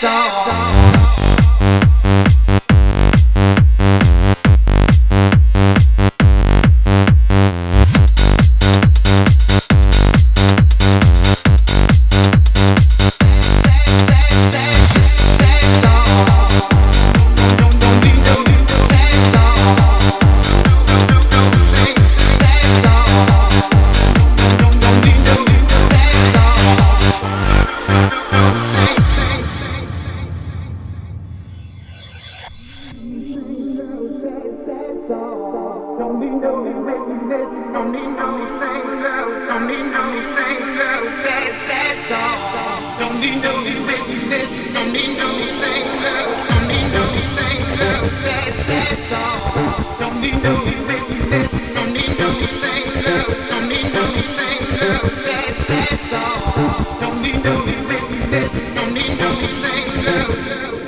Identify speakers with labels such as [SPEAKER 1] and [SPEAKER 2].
[SPEAKER 1] song. Don't need no witness, don't need no singer, don't need no singer, sad, sad song. Don't need no witness, don't need no singer, don't need no singer, sad, sad song. Don't need no witness, don't need no singer, don't need no singer, sad, sad song. Don't need no witness, don't need no singer.